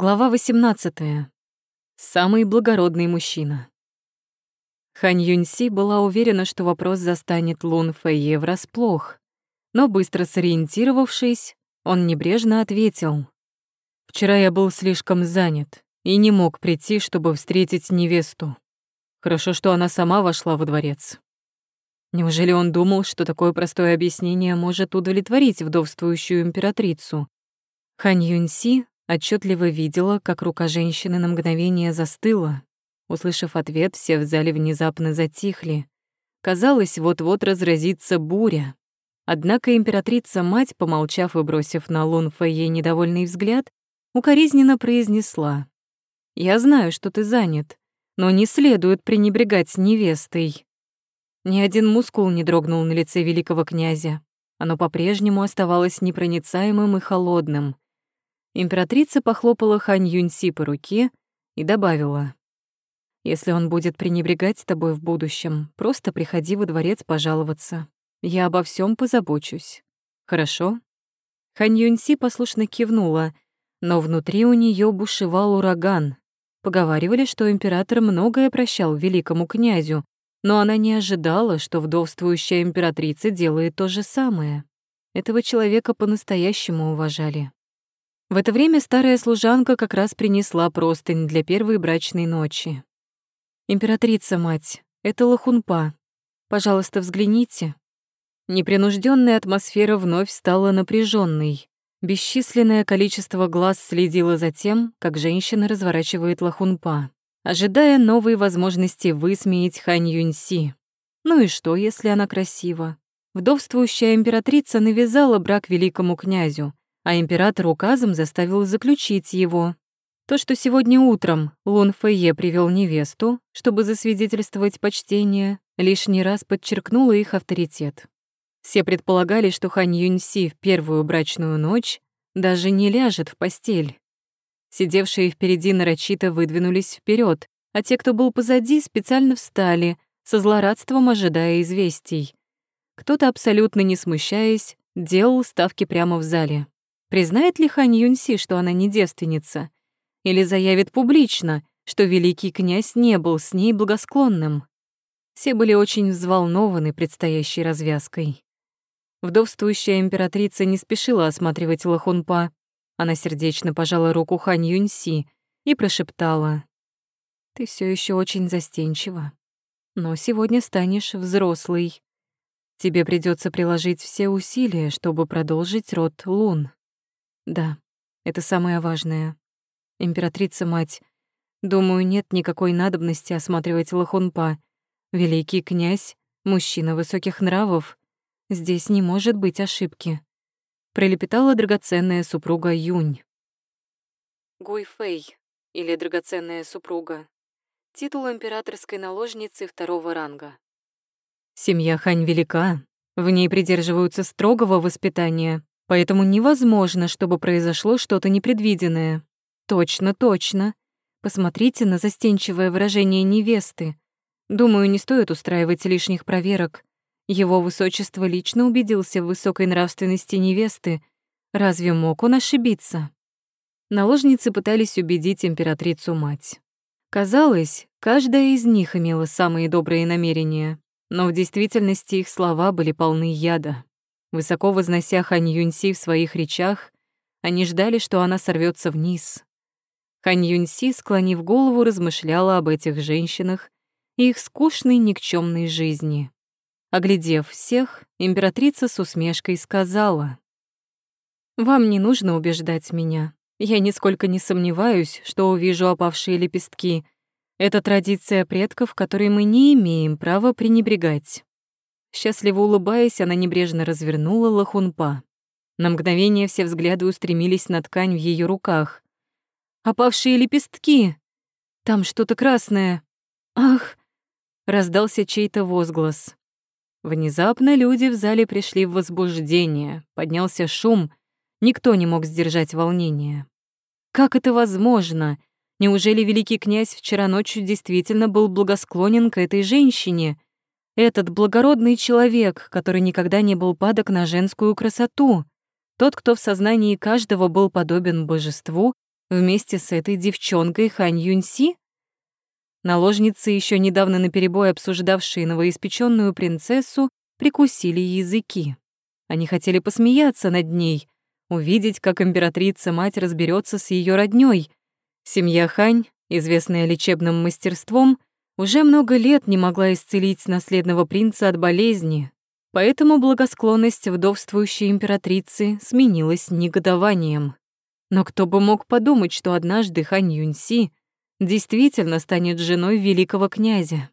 Глава 18. Самый благородный мужчина. Хань Юньси была уверена, что вопрос застанет Лун Фэйе врасплох, но быстро сориентировавшись, он небрежно ответил. «Вчера я был слишком занят и не мог прийти, чтобы встретить невесту. Хорошо, что она сама вошла во дворец». Неужели он думал, что такое простое объяснение может удовлетворить вдовствующую императрицу? Хань Юньси Отчетливо видела, как рука женщины на мгновение застыла. Услышав ответ, все в зале внезапно затихли. Казалось, вот-вот разразится буря. Однако императрица-мать, помолчав и бросив на Лун Фэйе недовольный взгляд, укоризненно произнесла. «Я знаю, что ты занят, но не следует пренебрегать невестой». Ни один мускул не дрогнул на лице великого князя. Оно по-прежнему оставалось непроницаемым и холодным — Императрица похлопала Хань Юньси по руке и добавила. «Если он будет пренебрегать тобой в будущем, просто приходи во дворец пожаловаться. Я обо всем позабочусь. Хорошо?» Хань Юньси послушно кивнула, но внутри у нее бушевал ураган. Поговаривали, что император многое прощал великому князю, но она не ожидала, что вдовствующая императрица делает то же самое. Этого человека по-настоящему уважали. В это время старая служанка как раз принесла простынь для первой брачной ночи. «Императрица-мать, это лохунпа. Пожалуйста, взгляните». Непринужденная атмосфера вновь стала напряженной. Бесчисленное количество глаз следило за тем, как женщина разворачивает лохунпа, ожидая новой возможности высмеять Хань Юньси. Ну и что, если она красива? Вдовствующая императрица навязала брак великому князю, а император указом заставил заключить его. То, что сегодня утром Лун Фэйе привел невесту, чтобы засвидетельствовать почтение, лишний раз подчеркнуло их авторитет. Все предполагали, что Хань Юньси в первую брачную ночь даже не ляжет в постель. Сидевшие впереди нарочито выдвинулись вперед, а те, кто был позади, специально встали, со злорадством ожидая известий. Кто-то, абсолютно не смущаясь, делал ставки прямо в зале. Признает ли Хань Юньси, что она не девственница? Или заявит публично, что великий князь не был с ней благосклонным? Все были очень взволнованы предстоящей развязкой. Вдовствующая императрица не спешила осматривать Лохунпа. Она сердечно пожала руку Хань Юньси и прошептала. «Ты все еще очень застенчива, но сегодня станешь взрослый. Тебе придется приложить все усилия, чтобы продолжить род Лун». Да, это самое важное. Императрица-мать, думаю, нет никакой надобности осматривать Лохунпа. Великий князь, мужчина высоких нравов. Здесь не может быть ошибки. Пролепетала драгоценная супруга Юнь. Гуйфэй, или драгоценная супруга. Титул императорской наложницы второго ранга. Семья Хань велика, в ней придерживаются строгого воспитания, Поэтому невозможно, чтобы произошло что-то непредвиденное. Точно, точно. Посмотрите на застенчивое выражение невесты. Думаю, не стоит устраивать лишних проверок. Его высочество лично убедился в высокой нравственности невесты. Разве мог он ошибиться? Наложницы пытались убедить императрицу-мать. Казалось, каждая из них имела самые добрые намерения, но в действительности их слова были полны яда. Высоко вознося Хань Юньси в своих речах, они ждали, что она сорвется вниз. Хань Юньси, склонив голову, размышляла об этих женщинах и их скучной никчемной жизни. Оглядев всех, императрица с усмешкой сказала, «Вам не нужно убеждать меня. Я нисколько не сомневаюсь, что увижу опавшие лепестки. Это традиция предков, которой мы не имеем права пренебрегать. Счастливо улыбаясь, она небрежно развернула лохунпа. На мгновение все взгляды устремились на ткань в ее руках. «Опавшие лепестки! Там что-то красное! Ах!» Раздался чей-то возглас. Внезапно люди в зале пришли в возбуждение, поднялся шум, никто не мог сдержать волнение. Как это возможно? Неужели великий князь вчера ночью действительно был благосклонен к этой женщине? Этот благородный человек, который никогда не был падок на женскую красоту, тот, кто в сознании каждого был подобен божеству, вместе с этой девчонкой Хань Юньси? Наложницы, еще недавно наперебой обсуждавшие новоиспеченную принцессу, прикусили языки. Они хотели посмеяться над ней, увидеть, как императрица-мать разберется с ее роднёй. Семья Хань, известная лечебным мастерством, уже много лет не могла исцелить наследного принца от болезни, поэтому благосклонность вдовствующей императрицы сменилась негодованием. Но кто бы мог подумать, что однажды Хань Юньси действительно станет женой великого князя.